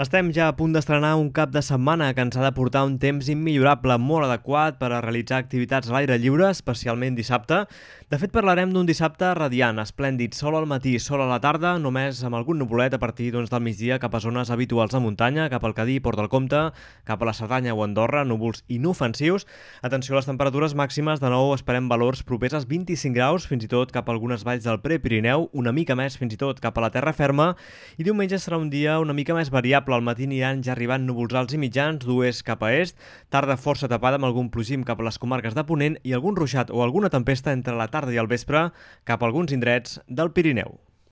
Estem ja a punt d'estrenar un cap de setmana que ens ha de portar un temps immillorable, molt adequat per a realitzar activitats a l'aire lliure, especialment dissabte. De fet, parlarem d'un dissabte radiant, esplèndid, sol al matí, sol a la tarda, només amb algun nuvolet a partir doncs, del migdia cap a zones habituals de muntanya, cap al Cadí, Port del Comte, cap a la Cerdanya o Andorra, núvols inofensius. Atenció a les temperatures màximes, de nou esperem valors propers als 25 graus, fins i tot cap a algunes valls del Prepirineu, una mica més fins i tot cap a la terra ferma, i diumenge serà un dia una mica més variable variable. Al matí aniran ja arribant núvols alts i mitjans, d'oest cap a est, tarda força tapada amb algun plogim cap a les comarques de Ponent i algun ruixat o alguna tempesta entre la tarda i el vespre cap a alguns indrets del Pirineu.